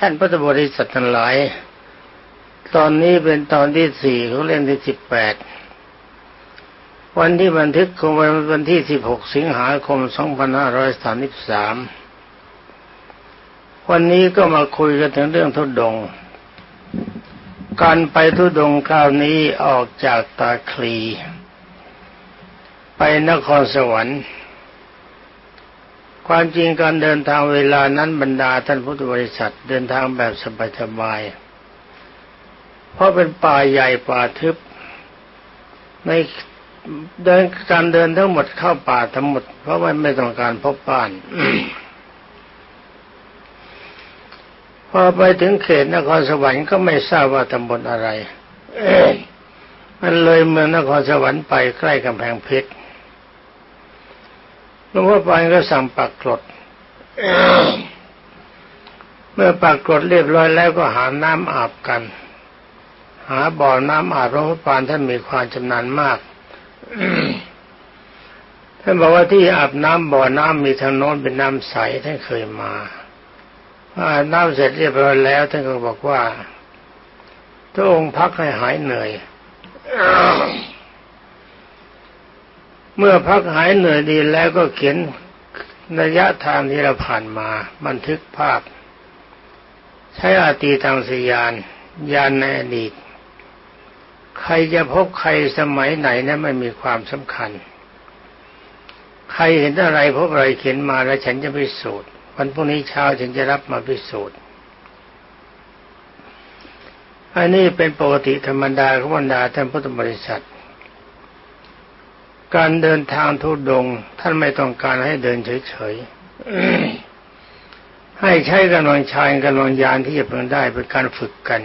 ท่านพุทธบริษัททั้งหลาย ตอนนี้เป็นตอนที่สี่ของเล่มที่สิบแปดวันที่บันทึกคงเป็นวันที่สิบหกสิงหาคมสองพันห้าร้อยสามสิบสามวันนี้ก็มาคุยกันถึงเรื่องทุดง การไปทุดงคราวนี้ออกจากตาคลี ไปนครสวรรค์ ความจริงการเดินทางเวลานั้นบรรดาท่านพุทธบริษัทเดินทางแบบสบายๆเพราะเป็นป่าใหญ่ป่าทึบ ในเดินการเดินทั้งหมดเข้าป่าทั้งหมด เพราะว่าไม่ต้องการพบบ้านพอไปถึงเขตนครสวรรค์ก็ไม่ทราบว่าตำบลอะไรมันเลยเมืองนครสวรรค์ไปใกล้กำแพงเพชร หลวงพ่อปานก็สั่งปักกรดเมื่อปักกรดเรียบร้อยแล้วก็หาน้ำอาบกัน หาบ่อน้ำอาบหลวงพ่อปานท่านมีความชำนาญมากท่านบอกว่าที่อาบน้ำบ่อน้ำมีทางโน้นเป็นน้ำใสท่านเคยมาอาบน้ำเสร็จเรียบร้อยแล้วท่านก็บอกว่าพระองค์พักให้หายเหนื่อย เมื่อพักหายเหนื่อยดีแล้วก็เขียนระยะทางที่เราผ่านมา บันทึกภาพ ใช้อาตีทางสยาน ยานในอดีต ใครจะพบใครสมัยไหนนั้นไม่มีความสำคัญ ใครเห็นอะไรพบอะไรเขียนมาแล้วฉันจะพิสูจน์วันพรุ่งนี้เช้าฉันจะรับมาพิสูจน์อันนี้เป็นปกติธรรมดาของบรรดาท่านพุทธบริษัท การเดินทางทุดง ท่านไม่ต้องการให้เดินเฉยๆให้ใช้กำลังชายกำลังยานที่จะเพิ่งได้เป็นการฝึกกัน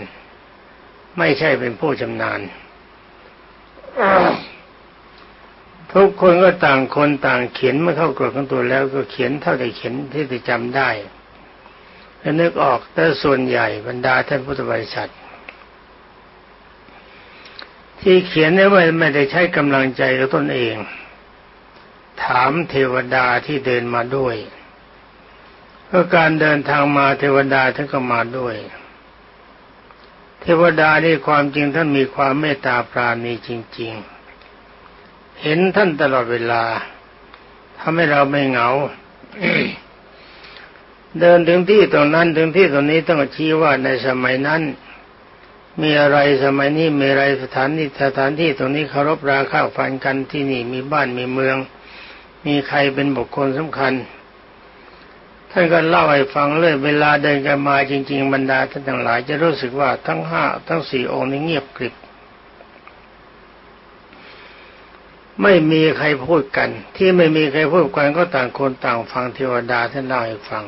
ไม่ใช่เป็นผู้ชำนาญทุกคนก็ต่างคนต่างเขียนเมื่อเข้ากรดของตัวแล้วก็เขียนเท่าที่เขียนที่จะจำได้และนึกออกแต่ส่วนใหญ่บรรดาท่านพุทธบริษัท ที่เขียนนี่ไม่ไม่ได้ใช้กำลังใจกับตนเอง ถามเทวดาที่เดินมาด้วยเพราะการเดินทางมาเทวดาท่านก็มาด้วย เทวดาที่ความจริงท่านมีความเมตตาปราณีจริง ๆ เห็นท่านตลอดเวลาทำให้เราไม่เหงาเดินถึงที่ตรงนั้นถึงที่ตรงนี้ต้องชี้ว่าในสมัยนั้น มีอะไรสมัยนี้มีอะไรสถานที่สถานที่ตรงนี้เคารพราข้าวฟันกันที่นี่มีบ้านมีเมือง มีใครเป็นบุคคลสำคัญท่านก็เล่าให้ฟังเลยเวลาเดินกันมาจริง ๆ บรรดาท่านทั้งหลาย จะรู้สึกว่าทั้งห้าทั้งสี่องค์นี้เงียบกริบไม่มีใครพูดกัน ที่ไม่มีใครพูดกันก็ต่างคนต่างฟังเทวดาท่านเล่าให้ฟัง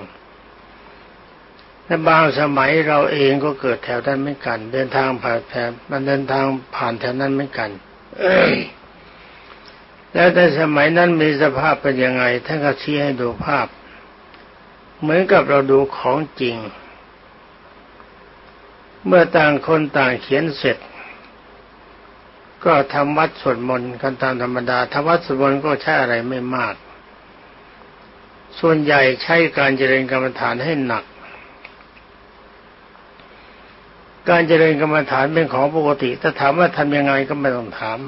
ในบางสมัยเราเองก็เกิดแถวนั้นเหมือนกัน เดินทางผ่านแถวมันเดินทางผ่านแถวนั้นเหมือนกันแล้วในสมัยนั้นมีสภาพเป็นยังไงท่านก็ชี้ให้ดูภาพ เหมือนกับเราดูของจริง เมื่อต่างคนต่างเขียนเสร็จ ก็ทำวัดสวดมนต์กันตามธรรมดาทำวัดสวดมนต์ก็ใช้อะไรไม่มาก ส่วนใหญ่ใช้การเจริญกรรมฐานให้หนัก การเจริญกรรมฐานเป็นของปกติถ้าถามว่าทำยังไงก็ไม่ต้องถาม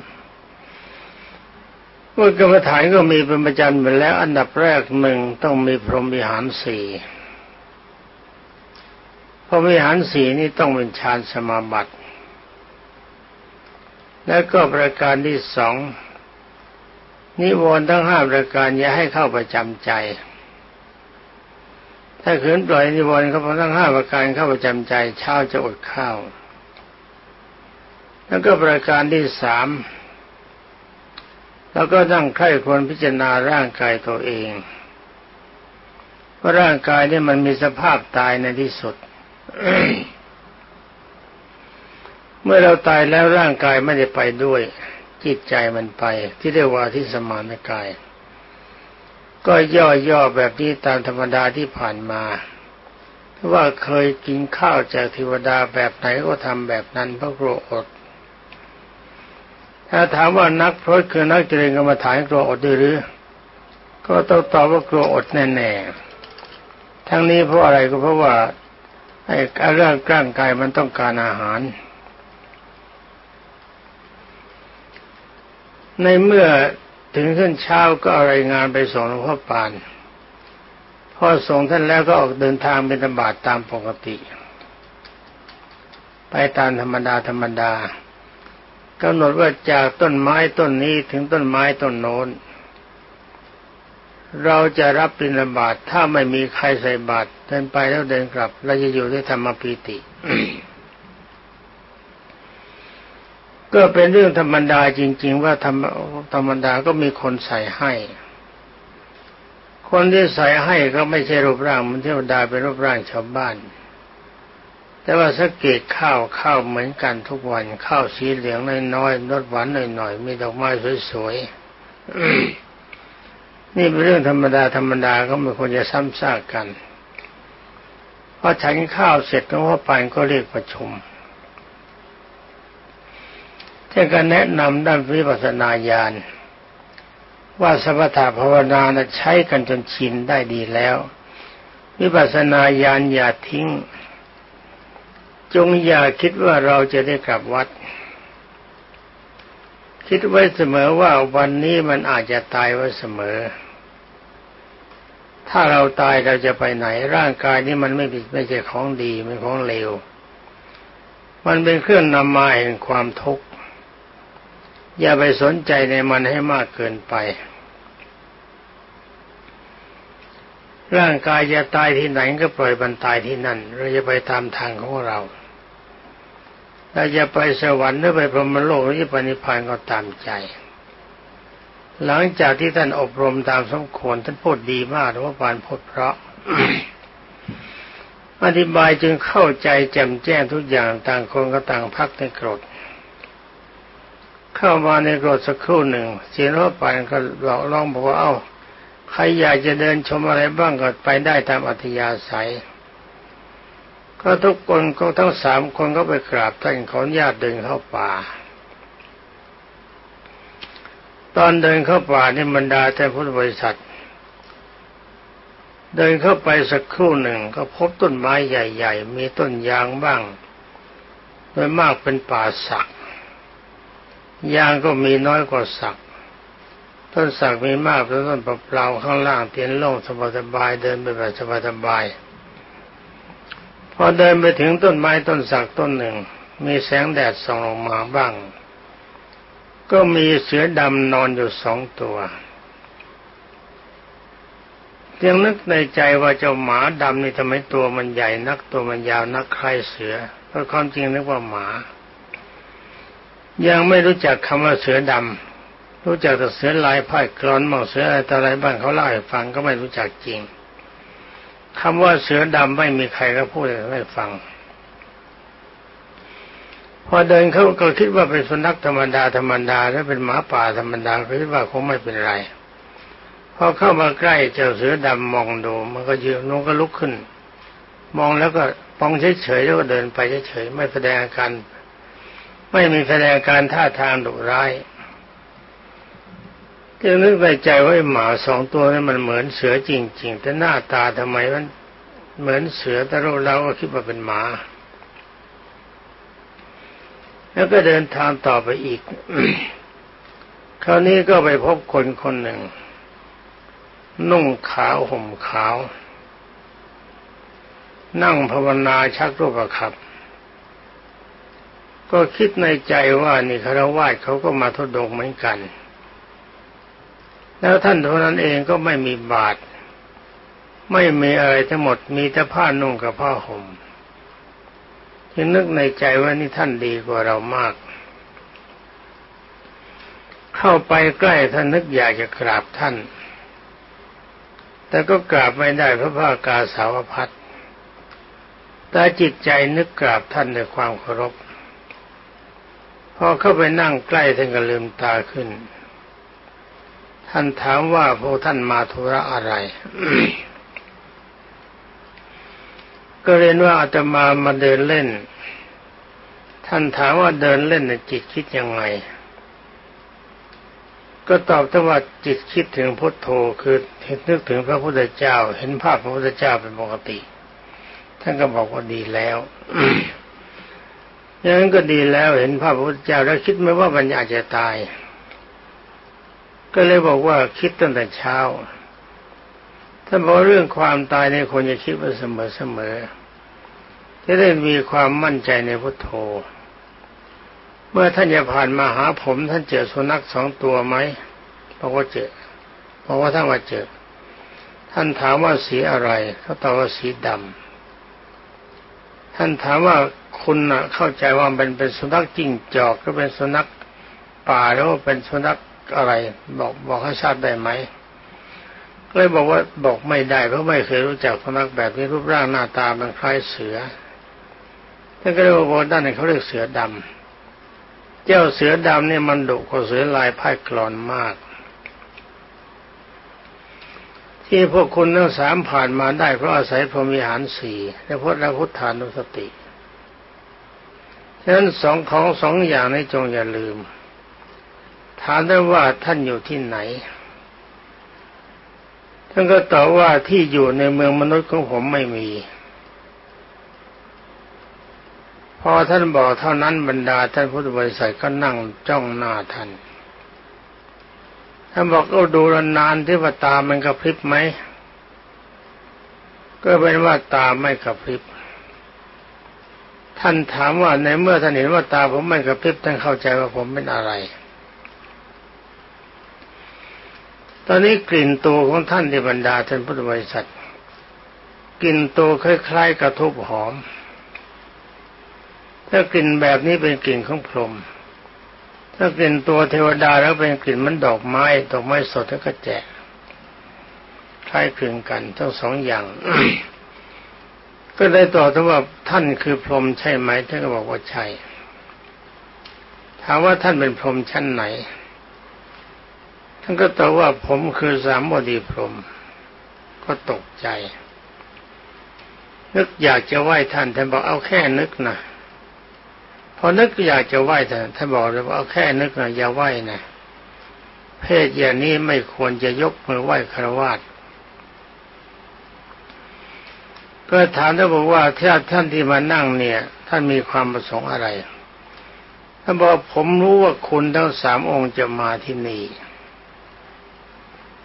ว่ากรรมฐานก็มีเป็นประจำอยู่แล้ว อันดับแรกหนึ่งต้องมีพรหมวิหารสี่พรหมวิหารสี่นี่ต้องเป็นฌานสมาบัติ แล้วก็ประการที่สองนิวรณ์ทั้งห้าประการอย่าให้เข้าประจำใจ ถ้าขืนปล่อยนิวรณ์เขาทั้งห้าประการเข้าประจำใจเช้าจะอดข้าว แล้วก็ประการที่สามแล้วก็นั่งใคร่ควรพิจารณาร่างกายตัวเองว่าร่างกายเนี่ยมันมีสภาพตายในที่สุด เมื่อเราตายแล้วร่างกายไม่ได้ไปด้วย จิตใจมันไป ที่เรียกว่าที่สมานกาย ก็ย่อๆแบบนี้ตามธรรมดาที่ผ่านมา ว่าเคยกินข้าวจากเทวดาแบบไหนก็ทำแบบนั้นเพราะกลัวอด ถ้าถามว่านักพรตคือนักเจริญกรรมฐานกลัวอดหรือ ก็ต้องตอบว่ากลัวอดแน่ๆ ทั้งนี้เพราะอะไรก็เพราะว่าไอ้ร่างร่างกายมันต้องการอาหาร ในเมื่อ ถึงขึ้นเช้าก็อะไรายงานไปส่งหลวงพ่อปานพอส่งท่านแล้วก็ออกเดินทางเป็นธบาตตามปกติ ไปตามธรรมดาธรรมดากำหนดว่าจากต้นไม้ต้นนี้ถึงต้นไม้ต้นโน้น เราจะรับปิณบาตถ้าไม่มีใครใส่บาตรเดินไปแล้วเดินกลับเราจะอยู่ด้วยธรรมปีติ ก็เป็นเรื่องธรรมดาจริง ๆ ว่าธรรมธรรมดาก็มีคนใส่ให้ คนที่ใส่ให้ก็ไม่ใช่รูปร่างมันเทวดาเป็นรูปร่างชาวบ้าน แต่ว่าสังเกตข้าวข้าวเหมือนกันทุกวันข้าวสีเหลืองน้อยๆรสหวานหน่อยๆมีดอกไม้สวยๆนี่เป็นเรื่องธรรมดาธรรมดาก็ไม่ควรจะซ้ำซากกันพอฉันข้าวเสร็จหลวงพ่อปานก็เรียกประชุม ท่านก็แนะนำด้านวิปัสสนาญาณว่าสมถะภาวนาใช้กันจนชินได้ดีแล้ว วิปัสสนาญาณอย่าทิ้ง จงอย่าคิดว่าเราจะได้กลับวัด คิดไว้เสมอว่าวันนี้มันอาจจะตายไว้เสมอ ถ้าเราตายเราจะไปไหน ร่างกายนี้มันไม่ไม่ใช่ของดีไม่ของเลว มันเป็นเครื่องนำมาแห่งความทุกข์ อย่าไปสนใจในมันให้มากเกินไป ร่างกายจะตายที่ไหนก็ปล่อยมันตายที่นั่น เราจะไปตามทางของเรา เราจะไปสวรรค์หรือไปพรหมโลกหรือไปนิพพานก็ตามใจ หลังจากที่ท่านอบรมตามสมควรท่านพูดดีมากหรือว่าปานพูดเพราะอธิบายจึงเข้าใจแจ่มแจ้งทุกอย่างต่างคนก็ต่างพักในกรด เข้ามาในกรดสักครู่หนึ่งเสียงรถปานก็หลอกล่องบอกว่าเอ้าใครอยากจะเดินชมอะไรบ้างก็ไปได้ตามอัธยาศัย ก็ทุกคนก็ทั้งสามคนก็ไปกราบท่านขออนุญาตเดินเข้าป่า ตอนเดินเข้าป่านี่บรรดาแต่พุทธบริษัท เดินเข้าไปสักครู่หนึ่งก็พบต้นไม้ใหญ่ ๆ มีต้นยางบ้างโดยมากเป็นป่าสัก ยางก็มีน้อยกว่าสัก ต้นสักมีมากแต่ต้นเปล่าข้างล่างเตียนโล่งสบายๆเดินไปแบบสบายๆพอเดินไปถึงต้นไม้ต้นสักต้นหนึ่ง มีแสงแดดส่องลงมาบ้าง ก็มีเสือดำนอนอยู่สองตัวยังนึกในใจว่าเจ้าหมาดำนี่ทำไมตัวมันใหญ่นักตัวมันยาวนักใครเสือเพราะความจริงนึกว่าหมา ยังไม่รู้จักคำว่าเสือดำรู้จักแต่เสือลายพ่ายกรอนมองเสืออะไรต่ออะไรบ้างเขาเล่าให้ฟังก็ไม่รู้จักจริงคำว่าเสือดำไม่มีใครก็พูดให้ฟัง พอเดินเข้าก็คิดว่าเป็นสุนัขธรรมดาธรรมดาแล้วเป็นหมาป่าธรรมดาคิดว่าคงไม่เป็นไรพอเข้ามาใกล้เจ้าเสือดำมองดูมันก็ยืนน้องก็ลุกขึ้น มองแล้วก็ปองเฉยๆแล้วก็เดินไปเฉยๆไม่แสดงอาการ ไม่มีแสดงการท่าทางดุร้ายจึงนึกในใจว่าหมาสองตัวนั้นมันเหมือนเสือจริง ๆ แต่หน้าตาทำไมมันเหมือนเสือแต่เราเราก็คิดว่าเป็นหมา แล้วก็เดินทางต่อไปอีก คราวนี้ก็ไปพบคนคนหนึ่ง นุ่งขาวห่มขาว นั่งภาวนาชักรูปขับ ก็คิดในใจว่านี่คารวะเขาก็มาทดดงเหมือนกัน แล้วท่านเท่านั้นเองก็ไม่มีบาตรไม่มีอะไรทั้งหมดมีแต่ผ้านุ่งกับผ้าห่มจึงนึกในใจว่านี่ท่านดีกว่าเรามาก เข้าไปใกล้ท่านนึกอยากจะกราบท่าน แต่ก็กราบไม่ได้เพราะผ้ากาสาวพัดแต่จิตใจนึกกราบท่านด้วยความเคารพ อเข้าไปนั่งใกล้ท่านก็ลืมตาขึ้น ท่านถามว่าพวกท่านมาธุระอะไร ก็เรียนว่าอาตมามาเดินเล่น ท่านถามว่าเดินเล่นจิตคิดยังไง ก็ตอบว่าจิตคิดถึงพุทโธคือเห็นนึกถึงพระพุทธเจ้า เห็นภาพพระพุทธเจ้าเป็นปกติ ท่านก็บอกว่าดีแล้ว อย่างนั้นก็ดีแล้วเห็นพระพุทธเจ้าแล้วคิดไหมว่ามันอาจจะตาย ก็เลยบอกว่าคิดตั้งแต่เช้าท่านบอกเรื่องความตายในคนจะคิดว่าเสมอเสมอจะได้มีความมั่นใจในพุทโธ เมื่อท่านจะผ่านมาหาผม ท่านเจอสุนัขสองตัวไหมบอกว่าเจอบอกว่าท่านว่าเจอ ท่านถามว่าสีอะไรเขาตอบว่าสีดำท่านถามว่า คุณนะเข้าใจว่าเป็นเป็นสุนัขจิ้งจอกก็เป็นสุนัขป่าหรือว่าเป็นสุนัขอะไร บอกบอกให้ทราบได้ไหมเลยบอกว่าบอกไม่ได้เพราะไม่เคยรู้จักสุนัขแบบนี้รูปร่างหน้าตามันคล้ายเสือท่านก็เลยบอกด้านนี้เขาเรียกเสือดำเจ้าเสือดำเนี่ยมันดุกว่าเสือลายพ่ายกรอนมาก ที่พวกคุณทั้งสามผ่านมาได้เพราะอาศัยพรหมิหารสี่และพุทธพุทธานุสติ ฉะนั้นสองของสองอย่างนี้จงอย่าลืม ถามได้ว่าท่านอยู่ที่ไหน ท่านก็ตอบว่าที่อยู่ในเมืองมนุษย์ของผมไม่มี พอท่านบอกเท่านั้นบรรดาท่านพุทธบริษัทก็นั่งจ้องหน้าท่าน ท่านบอกก็ดูนานที่ว่าตามันกระพริบไหมก็เป็นว่าตาไม่กระพริบ ท่านถามว่าในเมื่อท่านเห็นว่าตาผมไม่กระพริบท่านเข้าใจว่าผมเป็นอะไร ตอนนี้กลิ่นตัวของท่านในบรรดาท่านพุทธบริษัทกลิ่นตัวคล้ายๆกระทบหอม ถ้ากลิ่นแบบนี้เป็นกลิ่นของพรหมถ้ากลิ่นตัวเทวดาแล้วเป็นกลิ่นมันดอกไม้ดอกไม้สดแล้วก็แจกคล้ายคลึงกันทั้งสองอย่าง ก็ได้ตอบว่าท่านคือพรหมใช่ไหมท่านก็บอกว่าใช่ถามว่าท่านเป็นพรหมชั้นไหน ท่านก็ตอบว่าผมคือสามบดีพรหมก็ตกใจ นึกอยากจะไหว้ท่านท่านบอกเอาแค่นึกนะพอนึกอยากจะไหว้ท่านท่านบอกเลยว่าเอาแค่นึกนะอย่าไหว้นะเพศอย่างนี้ไม่ควรจะยกมือไหว้คารวะ ก็ถามท่านบอกว่าถ้าท่านที่มานั่งเนี่ย ท่านมีความประสงค์อะไรท่านบอกผมรู้ว่าคุณทั้งสามองค์จะมาที่นี่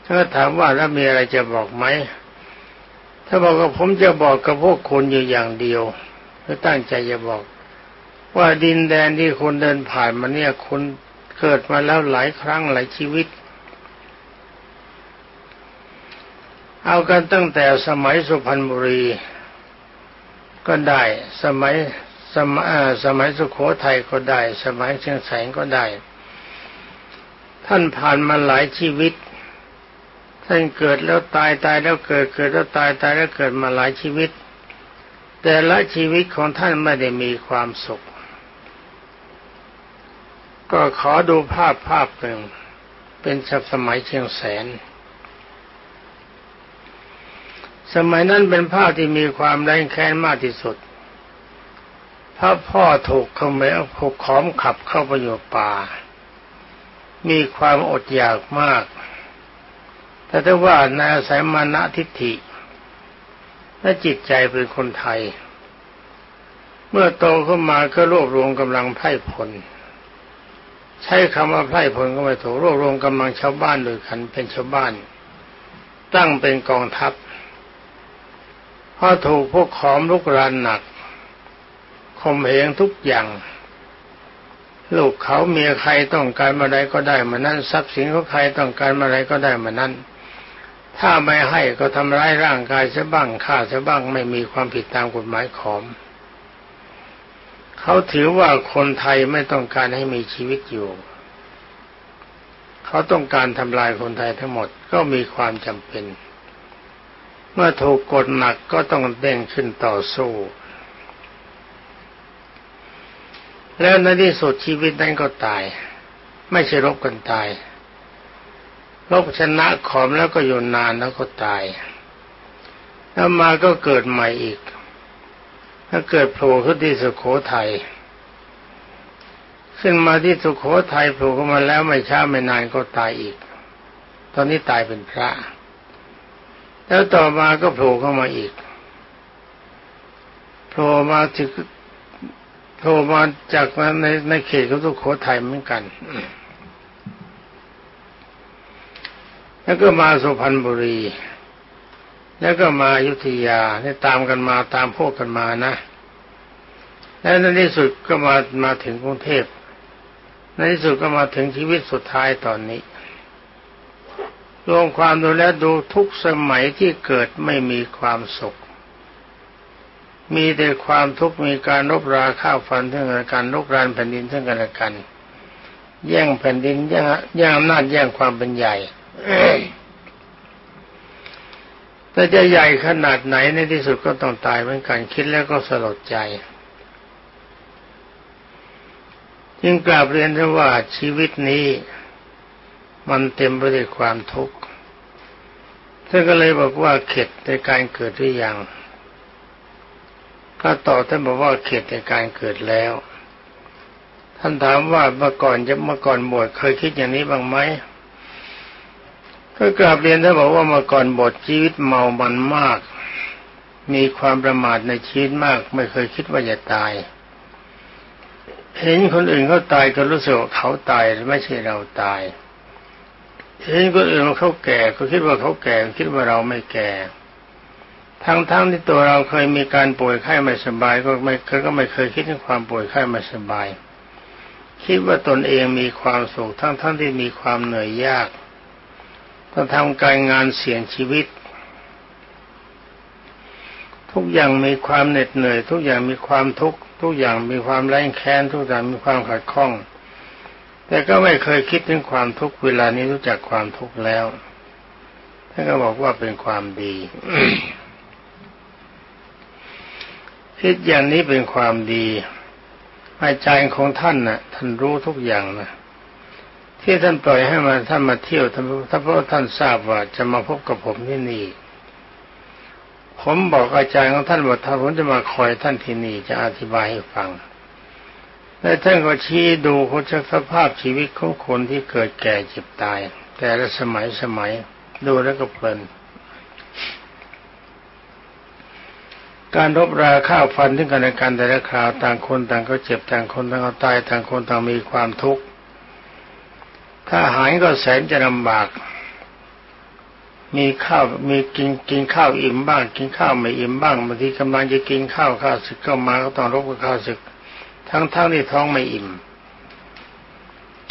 ท่านก็ถามว่าแล้วมีอะไรจะบอกไหมถ้าบอกว่าผมจะบอกกับพวกคุณอยู่อย่างเดียวก็ตั้งใจจะบอก ว่าดินแดนที่คุณเดินผ่านมาเนี่ยคุณเกิดมาแล้วหลายครั้งหลายชีวิต เอากันตั้งแต่สมัยสุพรรณบุรี ก็ได้ สมัยสมัยสมัยสุโขทัยก็ได้ สมัยเชียงแสงก็ได้ ท่านผ่านมาหลายชีวิต ท่านเกิดแล้วตายตายแล้วเกิดเกิดแล้วตายตายแล้วเกิดมาหลายชีวิต แต่ละชีวิตของท่านไม่ได้มีความสุข ก็ขอดูภาพภาพหนึ่งเป็นสมัยเชียงแสน สมัยนั้นเป็นภาพที่มีความแรงแค้นมากที่สุดพระพ่อถูกขโมยถูกขอมขับเข้าไปอยู่ป่า มีความอดอยากมาก แต่ถ้าว่านอาศัยมานะทิฏฐิและจิตใจเป็นคนไทย เมื่อโตขึ้นมาก็รวบรวมกำลังไพร่พล ใช้คำว่าไพร่พลก็ไม่ถูกรวบรวมกำลังชาวบ้านโดยกันเป็นชาวบ้าน ตั้งเป็นกองทัพ เพอถูกพวกขอมลุกรานหนักข่มเหงทุกอย่าง ลูกเขาเมียใครต้องการมาใดก็ได้มานั้นทรัพย์สินของใครต้องการมาใดก็ได้มานั้น ถ้าไม่ให้ก็ทำร้ายร่างกายซะบ้างฆ่าซะบ้างไม่มีความผิดตามกฎหมายขอม เขาถือว่าคนไทยไม่ต้องการให้มีชีวิตอยู่ เขาต้องการทำลายคนไทยทั้งหมดก็มีความจำเป็น เมื่อถูกกดหนักก็ต้องเด้งขึ้นต่อสู้ แล้วในที่สุดชีวิตนั้นก็ตาย ไม่ใช่รบกันตายรบชนะขอมแล้วก็อยู่นานแล้วก็ตาย แล้วมาก็เกิดใหม่อีก ถ้าเกิดโผล่ขึ้นที่สุโขทัยขึ้นมาที่สุโขทัยโผล่ขึ้นมาแล้วไม่ช้าไม่นานก็ตายอีก ตอนนี้ตายเป็นพระ แล้วต่อมาก็โผล่เข้ามาอีกโผล่มาจากโผล่มาจากในในเขตของสุโขทัยเหมือนกัน แล้วก็มาสุพรรณบุรี แล้วก็มาอยุธยาได้ตามกันมาตามพวกกันมานะ แล้วในที่สุดก็มามาถึงกรุงเทพในที่สุดก็มาถึงชีวิตสุดท้ายตอนนี้ รวมความดูแลดูทุกสมัยที่เกิดไม่มีความสุข มีแต่ความทุกข์มีการรบราข้าวฟันทั้งกันการลุกรานแผ่นดินทั้งกันและกัน แย่งแผ่นดินแย่งแย่งอำนาจแย่งความเป็นใหญ่แต่จะใหญ่ขนาดไหนในที่สุดก็ต้องตายเหมือนกันคิดแล้วก็สลดใจจึงกราบเรียนว่าชีวิตนี้ มันเต็มไปด้วยความทุกข์ท่านก็เลยบอกว่าเข็ดในการเกิดหรือยังก็ตอบท่านบอกว่าเข็ดในการเกิดแล้ว ท่านถามว่าเมื่อก่อนจะเมื่อก่อนบวชเคยคิดอย่างนี้บ้างไหมก็กราบเรียนท่านบอกว่าเมื่อก่อนบวชชีวิตเมามันมาก มีความประมาทในชีวิตมาก ไม่เคยคิดว่าจะตาย เห็นคนอื่นเขาตายก็รู้สึกว่าเขาตายไม่ใช่เราตาย เห็นคนอื่นเขาแก่ก็คิดว่าเขาแก่คิดว่าเราไม่แก่ ทั้งๆทที่ตัวเราเคยมีการป่วยไข้ไม่สบายก็ไม่เคยก็ไม่เคยคิดถึงความป่วยไข้ไม่สบาย คิดว่าตนเองมีความสุขทั้งๆทที่มีความเหนื่อยยากต้องทำการงานเสี่ยงชีวิต ทุกอย่างมีความเหน็ดเหนื่อย ทุกอย่างมีความทุกข์ทุกอย่างมีความแรงแค้นทุกอย่างมีความขัดข้อง แต่ก็ไม่เคยคิดถึงความทุกข์เวลานี้รู้จักความทุกข์แล้วท่านก็บอกว่าเป็นความดีคิดอย่างนี้เป็นความดีอาจารย์ของท่านนะ่ะ ท่านรู้ทุกอย่างนะที่ท่านปล่อยให้มาท่านมาเที่ยวท่านเพราะท่านทราบว่าจะมาพบกับผมที่นี่ ผมบอกอาจารย์ของท่านว่าถ้าผมจะมาคอยท่านที่นี่จะอธิบายให้ฟัง และท่านก็ชี้ดูคนสภาพชีวิตของคนที่เกิดแก่เจ็บตาย แต่ละสมัยสมัยดูแล้วก็เพลิน การรบราข้าวฟันถึงกันในการแต่ละคราวต่างคนต่างก็เจ็บต่างคนต่างก็ตายต่างคนต่างมีความทุกข์ถ้าหายก็แสนจะลำบากมีข้าวมีกินกินข้าวอิ่มบ้าง กินข้าวไม่อิ่มบ้างบางทีกำลังจะกินข้าวข้าวศึกก็มาก็ต้องรบกับข้าวศึก ทั้งทั้งที่ท้องไม่อิ่ม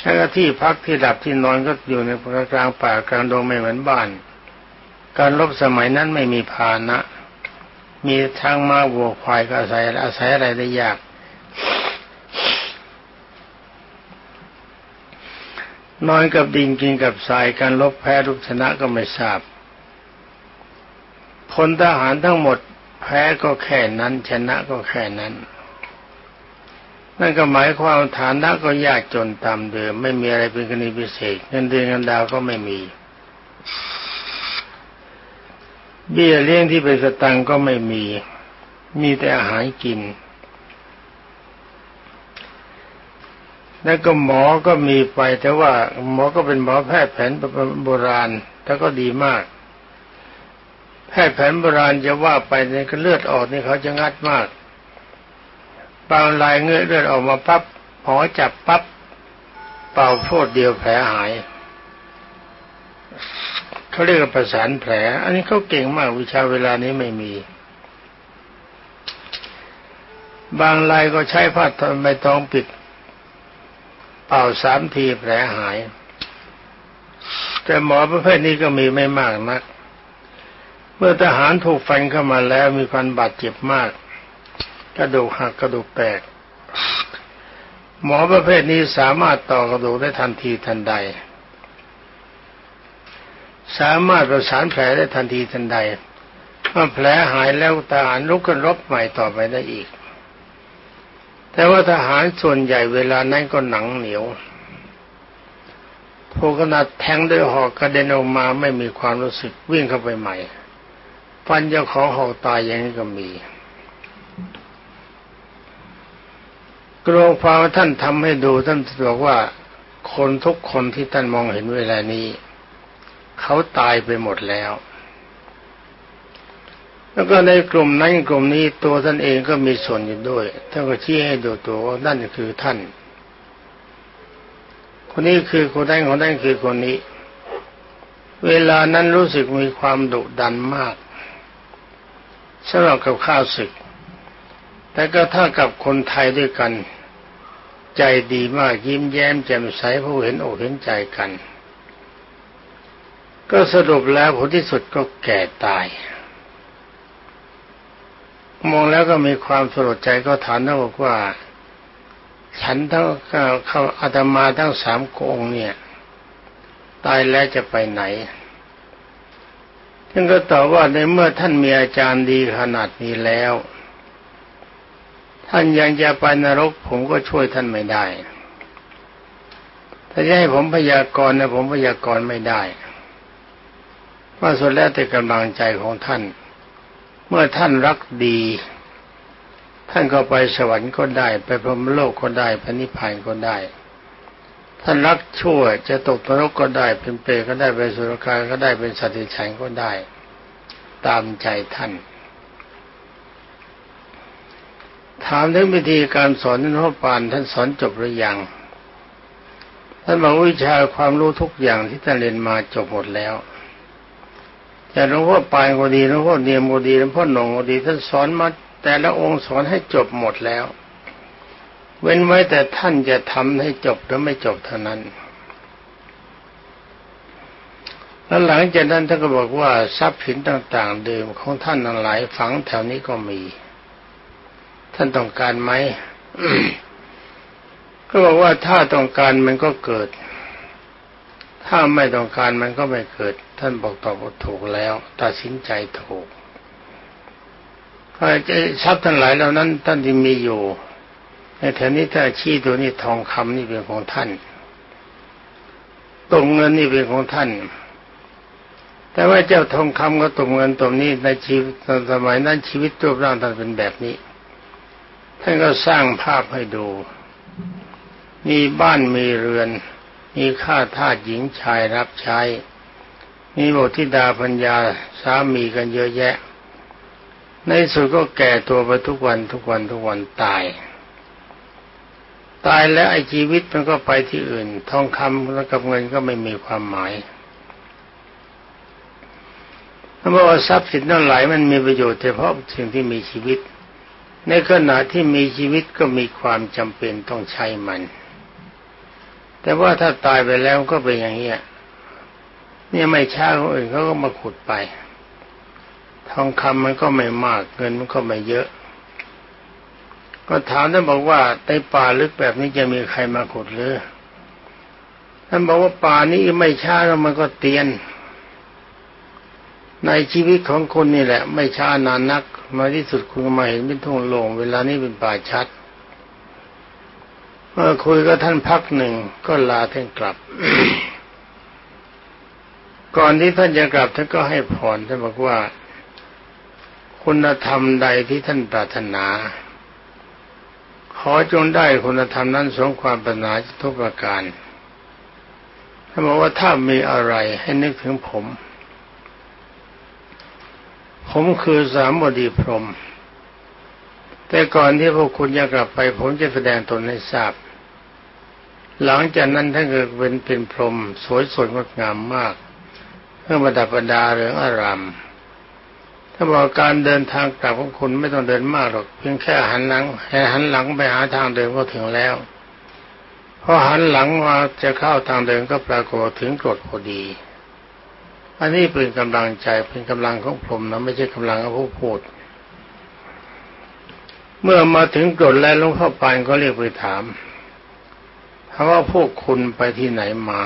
แล้วที่พักที่ดับที่นอนก็อยู่ในกลางป่ากลางดงไม่เหมือนบ้าน การรบสมัยนั้นไม่มีพานะ มีทางมาวัวควายก็อาศัยอาศัยอะไรได้ยากนอนกับดินกินกับทรายการลบแพ้รุกชนะก็ไม่ทราบพลทหารทั้งหมดแพ้ก็แค่นั้น ชนะก็แค่นั้น นั่นก็หมายความฐานะก็ยากจนตามเดิม ไม่มีอะไรเป็นกรณีพิเศษเงินเดือนเงินดาวก็ไม่มี เบี้ยเลี้ยงที่เป็นสตังก็ไม่มี มีแต่อาหารกิน แล้วก็หมอก็มีไป แต่ว่าหมอก็เป็นหมอแพทย์แผนโบราณแต่ก็ดีมาก แพทย์แผนโบราณจะว่าไปในก็เลือดออกนี่เขาจะงัดมาก บางรายเงื้อเลือดออกมาปั๊บหมอจับปั๊บเป่าโทษเดียวแผลหายเขาเรียกว่าประสานแผล อันนี้เขาเก่งมากวิชาเวลานี้ไม่มี บางรายก็ใช้ผ้าใบตองปิด เป่าสามทีแผลหาย แต่หมอประเภทนี้ก็มีไม่มากนัก เมื่อทหารถูกฟันเข้ามาแล้วมีความบาดเจ็บมาก กระดูกหักกระดูกแตก หมอประเภทนี้สามารถต่อกระดูกได้ทันทีทันใด สามารถประสานแผลได้ทันทีทันใดเมื่อแผลหายแล้วทหารลุกขึ้นรบใหม่ต่อไปได้อีก แต่ว่าทหารส่วนใหญ่เวลานั้นก็หนังเหนียวถูกขนาดแทงด้วยหอกกระเด็นออกมาไม่มีความรู้สึกวิ่งเข้าไปใหม่ฟันเจ้าของหอกตายอย่างนี้ก็มี กรวงฟังท่านทำให้ดูท่านบอกว่าคนทุกคนที่ท่านมองเห็นเวลานี้ เขาตายไปหมดแล้ว แล้วก็ในกลุ่มนั้นกลุ่มนี้ตัวท่านเองก็มีส่วนอยู่ด้วยท่านก็ชี้ให้ดูตัวว่านั่นคือท่าน คนนี้คือคนนั้นคนนั้นคือคนนี้ เวลานั้นรู้สึกมีความดุดันมากสำหรับกับข้าวศึก แต่ก็ถ้ากับคนไทยด้วยกัน ใจดีมากยิ้มแย้มแจ่มใสผู้เห็นอกเห็นใจกัน ก็สรุปแล้วผลที่สุดก็แก่ตาย มองแล้วก็มีความสลดใจก็ถามท่านบอกว่า ฉันทั้งเขาอาตมาทั้งสามองค์เนี่ย ตายแล้วจะไปไหนท่านก็ตอบว่าในเมื่อท่านมีอาจารย์ดีขนาดนี้แล้ว ท่านยังจะไปนรก ผมก็ช่วยท่านไม่ได้ ถ้าจะให้ผมพยากรณ์นะผมพยากรณ์ไม่ได้ว่าสุดแล้วแต่กำลังใจของท่าน เมื่อท่านรักดี ท่านก็ไปสวรรค์ก็ได้ ไปพรหมโลกก็ได้พระนิพพานก็ได้ ท่านรักชั่วจะตกนรกก็ได้ เป็นเปรก็ได้เป็นสุรกายก็ได้เป็นสัตว์ดิฉันก็ได้ ตามใจท่าน ถามถึงวิธีการสอนนั้นพ่อปานท่านสอนจบหรือยังท่านบอกวิชาความรู้ทุกอย่างที่ท่านเรียนมาจบหมดแล้วแต่หลวงพ่อปายก็ดีหลวงพ่อเนียมก็ดีหลวงพ่อหนงก็ดีท่านสอนมาแต่ละองค์สอนให้จบหมดแล้ว เว้นไว้แต่ท่านจะทำให้จบหรือไม่จบเท่านั้นแล้วหลังจากนั้นท่านก็บอกว่าทรัพย์สินต่าง ๆ เดิมของท่านทั้งหลายฝังแถวนี้ก็มี ท่านต้องการไหมก็บอกว่าถ้าต้องการมันก็เกิด ถ้าไม่ต้องการมันก็ไม่เกิด ท่านบอกตอบว่าถูกแล้ว ตัดสินใจถูกก็จะทรัพย์ทั้งหลายเหล่านั้น ท่านที่มีอยู่ ในแถวนี้ถ้าชี้ตัวนี้ทองคำนี่เป็นของท่านตรงเงินนี่เป็นของท่าน แต่ว่าเจ้าทองคำกับตรงเงินตรงนี้ในชีวิตสมัยนั้นชีวิตรูปร่างท่านเป็นแบบนี้ ท่านก็สร้างภาพให้ดู มีบ้านมีเรือน มีข้าทาสหญิงชายรับใช้ มีบทธิดาปัญญาสามีกันเยอะแยะ ในสุดก็แก่ตัวไปทุกวันทุกวันทุกวันตาย ตายแล้วไอ้ชีวิตมันก็ไปที่อื่น ทองคำแล้วกับเงินก็ไม่มีความหมายถ้าบอกว่าทรัพย์สินทั้งหลายมันมีประโยชน์เฉพาะสิ่งที่มีชีวิต ในขณะที่มีชีวิตก็มีความจำเป็นต้องใช้มัน แต่ว่าถ้าตายไปแล้วก็เป็นอย่างนี้ยเนี่ยไม่ช้าคนอื่นเขาก็มาขุดไป ทองคำมันก็ไม่มากเงินมันก็ไม่เยอะ ก็ถามท่านบอกว่าในป่าลึกแบบนี้จะมีใครมาขุดหรือท่านบอกว่าป่านี้ไม่ช้าแล้วมันก็เตียน ในชีวิตของคนนี่แหละ ไม่ช้านานนัก มาที่สุดคุณมาเห็นเป็นทุ่งโล่งเวลานี้เป็นป่าชัด เมื่อคุยกับท่านพักหนึ่งก็ลาท่านกลับ ก่อนที่ท่านจะกลับท่านก็ให้พรท่านบอกว่า คุณธรรมใดที่ท่านปรารถนา ขอจงได้คุณธรรมนั้นสมความปรารถนาทุกประการท่านบอกว่าถ้ามีอะไรให้นึกถึงผม ผมคือสามบดีพรหมแต่ก่อนที่พวกคุณจะกลับไป ผมจะแสดงตนให้ทราบ หลังจากนั้นท่านก็เป็นเป็นพรหมสวยสดงดงามมากเพื่อประดับประดาเรื่องอารามถ้าบอกการเดินทางกลับของคุณไม่ต้องเดินมากหรอกเพียงแค่หันหลังแห่หันหลังไปหาทางเดินก็ถึงแล้วพอหันหลังมาจะเข้าทางเดินก็ปรากฏถึงกรดพอดี อันนี้เป็นกำลังใจเป็นกำลังของผมนะไม่ใช่กำลังของผู้พูด เมื่อมาถึงกรดแล้วหลวงพ่อปานก็เรียกไปถามถามว่าพวกคุณไปที่ไหนมา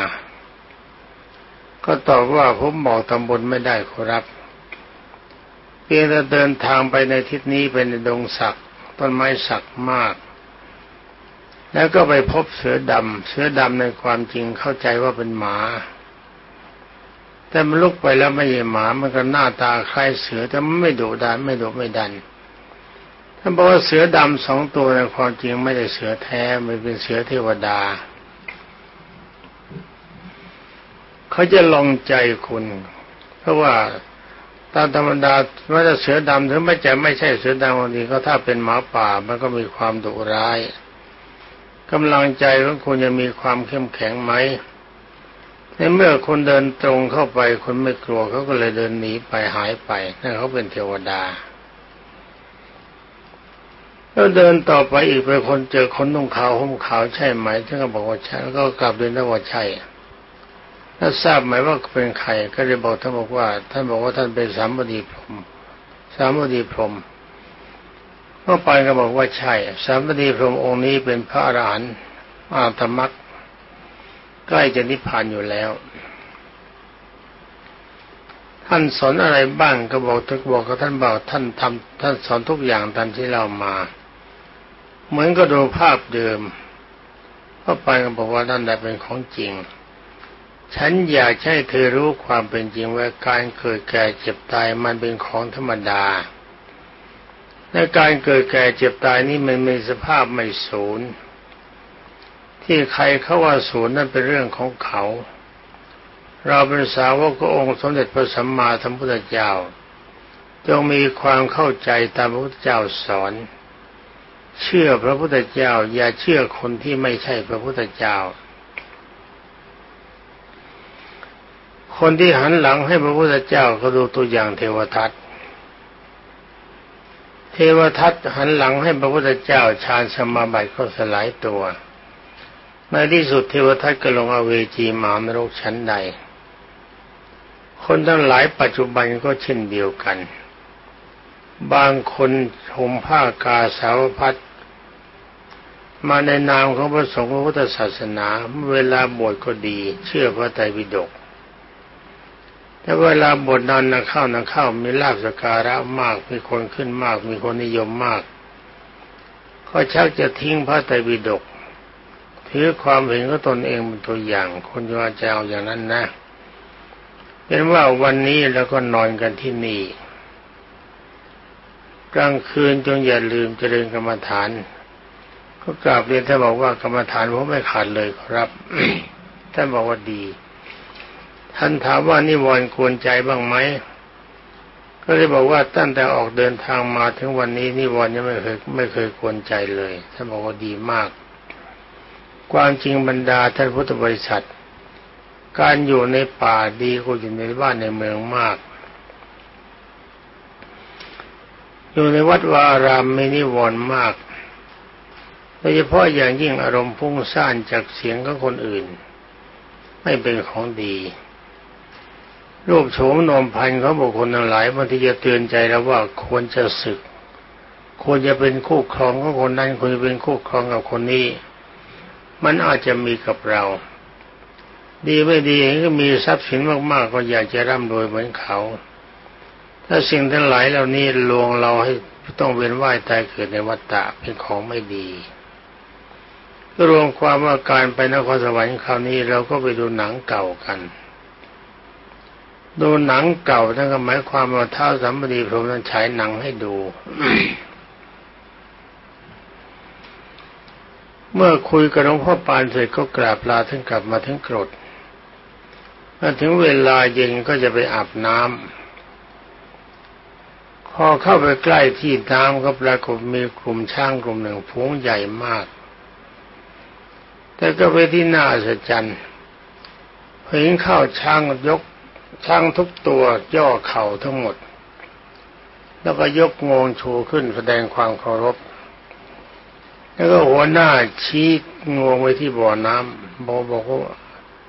ก็ตอบว่าผมบอกตำบลไม่ได้ครับ เพียงแต่เดินทางไปในทิศนี้เป็นดงสักต้นไม้สักมาก แล้วก็ไปพบเสือดำเสือดำในความจริงเข้าใจว่าเป็นหมา แต่มันลุกไปแล้วไม่ใช่หมามันก็หน้าตาคล้ายเสือแต่มันไม่ดุดันไม่ดุไม่ดันท่านบอกว่าเสือดำสองตัวในความจริงไม่ได้เสือแท้มันเป็นเสือเทวดาเขาจะลองใจคุณ เพราะว่าตามธรรมดาว่าจะเสือดำถึงไม่จะไม่ใช่เสือดำบางทีก็ถ้าเป็นหมาป่ามันก็มีความดุร้ายกำลังใจของคุณจะมีความเข้มแข็งไหม ในเมื่อคนเดินตรงเข้าไปคนไม่กลัวเขาก็เลยเดินหนีไปหายไปนั่นเขาเป็นเทวดาแล้วเดินต่อไปอีกไปคนเจอคนนุ่งขาวห่มขาวใช่ไหมท่านก็บอกว่าใช่แล้วก็กลับเรียนว่าใช่ถ้าทราบไหมว่าเป็นใครก็เลยบอกท่านบอกว่า ท่านบอกว่าท่านเป็นสามบดีพรหมสามบดีพรหมเมื่อไปก็บอกว่าใช่ สามบดีพรหมองค์นี้เป็นพระอรหันต์อาตมัก ใกล้จะนิพพานอยู่แล้ว ท่านสอนอะไรบ้างก็บอกทุกบอกกับท่านบอกท่านทำท่านสอนทุกอย่างตามที่เรามา เหมือนก็ดูภาพเดิมก็ไปก็บอกว่านั่นแหละเป็นของจริง ฉันอยากให้เธอรู้ความเป็นจริงว่าการเกิดแก่เจ็บตายมันเป็นของธรรมดาและการเกิดแก่เจ็บตายนี้มันมีสภาพไม่สูญ ที่ใครเขาว่าศูนย์นั่นเป็นเรื่องของเขา เราเป็นสาวกขององค์สมเด็จพระสัมมาสัมพุทธเจ้าจงมีความเข้าใจตามพระพุทธเจ้าสอน เชื่อพระพุทธเจ้า อย่าเชื่อคนที่ไม่ใช่พระพุทธเจ้า คนที่หันหลังให้พระพุทธเจ้าก็ดูตัวอย่างเทวทัตเทวทัตหันหลังให้พระพุทธเจ้าฌานสมาบัติก็สลายตัว ในที่สุดเทวทัตก็ลงอเวจีมามรกชั้นใด คนทั้งหลายปัจจุบันก็เช่นเดียวกัน บางคนห่มผ้ากาสาวพัดมาในนามของพระสงฆ์พระพุทธศาสนา เวลาบวชก็ดี เชื่อพระไตรปิฎกแต่เวลาบวชนานนัเข้านัเข้ามีลาบสการะมากมีคนขึ้นมาก มีคนนิยมมาก ก็ชักจะทิ้งพระไตรปิฎก ถือความเห็นของตนเองเป็นตัวอย่าง คนจะจะเอาอย่างนั้นนะเป็นว่าวันนี้แล้วก็นอนกันที่นี่ กลางคืนจงอย่าลืมเจริญกรรมฐาน ก็กราบเรียนท่านบอกว่ากรรมฐานผมไม่ขาดเลยครับท่านบอกว่าดี ท่านถามว่านิวรณ์ควรใจบ้างไหมก็เลยบอกว่าตั้งแต่ออกเดินทางมาถึงวันนี้นิวรณ์ยังไม่เคยไม่เคยควรใจเลยท่านบอกว่าดีมาก ความจริงบรรดาท่านพุทธบริษัท การอยู่ในป่าดีกว่าอยู่ในบ้านในเมืองมาก อยู่ในวัดวารามไม่นิวรณ์มากโดยเฉพาะอย่างยิ่งอารมณ์พุ่งซ่านจากเสียงของคนอื่น ไม่เป็นของดี รูปโฉมนมพันธ์ของบุคคลทั้งหลายบางทีจะเตือนใจเราว่าควรจะศึก ควรจะเป็นคู่ครองของคนนั้นควรจะเป็นคู่ครองกับคนนี้ มันอาจจะมีกับเรา ดีไม่ดีก็มีทรัพย์สินมากๆ ก็อยากจะร่ำรวยเหมือนเขา ถ้าสิ่งทั้งหลายเหล่านี้ลวงเราให้ต้องเวียนว่ายตายเกิดในวัฏฏะเป็นของไม่ดีรวมความว่าการไปนครสวรรค์คราวนี้เราก็ไปดูหนังเก่ากันดูหนังเก่าทั้งหมายความว่าท้าสัมปดีพรหมนั้นฉายหนังให้ดู เมื่อคุยกับหลวงพ่อปานเสร็จก็กราบลาถึงกลับมาถึงกรดเมื่อถึงเวลาเย็นก็จะไปอาบน้ำพอเข้าไปใกล้ที่น้ำก็ปรากฏมีกลุ่มช้างกลุ่มหนึ่งฝูงใหญ่มาก แต่ก็ไปที่น่าสะจันเห็นเข้าช้างยกช้างทุกตัวย่อเข่าทั้งหมด แล้วก็ยกงวงชูขึ้นแสดงความเคารพ แล้วก็หัวหน้าชี้งวงไว้ที่บ่อน้ำบอกบอกว่า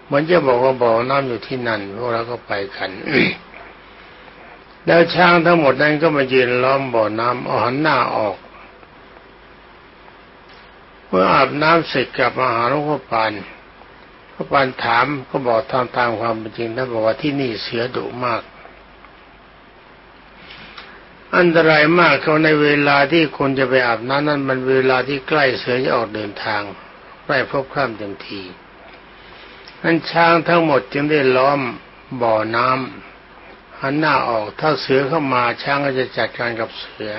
เหมือนจะบอกว่าบ่อน้ำอยู่ที่นั่นพวกเราก็ไปกันแล้วช้างทั้งหมดนั้นก็มายืนล้อมบ่อน้ำเอาหันหน้าออก เมื่ออาบน้ำเสร็จกลับมาหาหลวงพ่อปานพระปานถามก็บอกตามตามความเป็นจริงท่านบอกว่าที่นี่เสือดุมาก อันตรายมากเขาในเวลาที่คนจะไปอาบน้ำนั้นมันเวลาที่ใกล้เสือจะออกเดินทางใกล้พบข้ามเต็มทีนั้นช้างทั้งหมดจึงได้ล้อมบ่อน้ำหันหน้าออกถ้าเสือเข้ามาช้างก็จะจัดการกับเสือ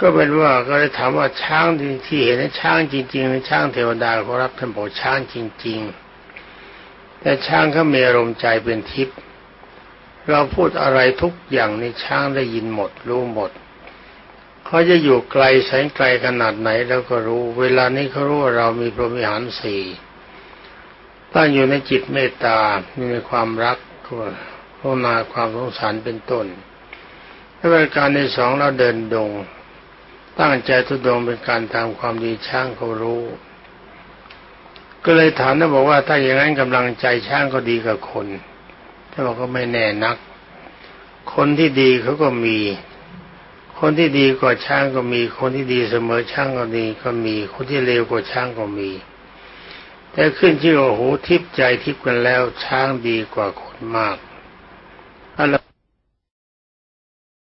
ก็เป็นว่าก็เลยถามว่าช้างที่เห็นช้างจริงๆหรือช้างเทวดาเขารับท่านบอกช้างจริง ๆ แต่ช้างเขามีอารมณ์ใจเป็นทิพย์ เราพูดอะไรทุกอย่างในช้างได้ยินหมด รู้หมดเขาจะอยู่ไกลแสนไกลขนาดไหนแล้วก็รู้ เวลานี้เขารู้ว่าเรามีพรหมิหารสี่ตั้งอยู่ในจิตเมตตามีความรักกรุณาความสงสารเป็นต้นถ้าเป็นการในสองเราเดินดง ตั้งใจทุดงเป็นการทำความดีช้างเขารู้ ก็เลยถามท่าบอกว่าถ้าอย่างนั้นกำลังใจช้างก็ดีกับคน ท่านบอกก็ไม่แน่นัก คนที่ดีเขาก็มี คนที่ดีกว่าช้างก็มี คนที่ดีเสมอช้างก็ดีก็มี คนที่เลวกว่าช้างก็มี แต่ขึ้นชื่อว่าหูทิพย์ใจทิพย์กันแล้วช้างดีกว่าคนมาก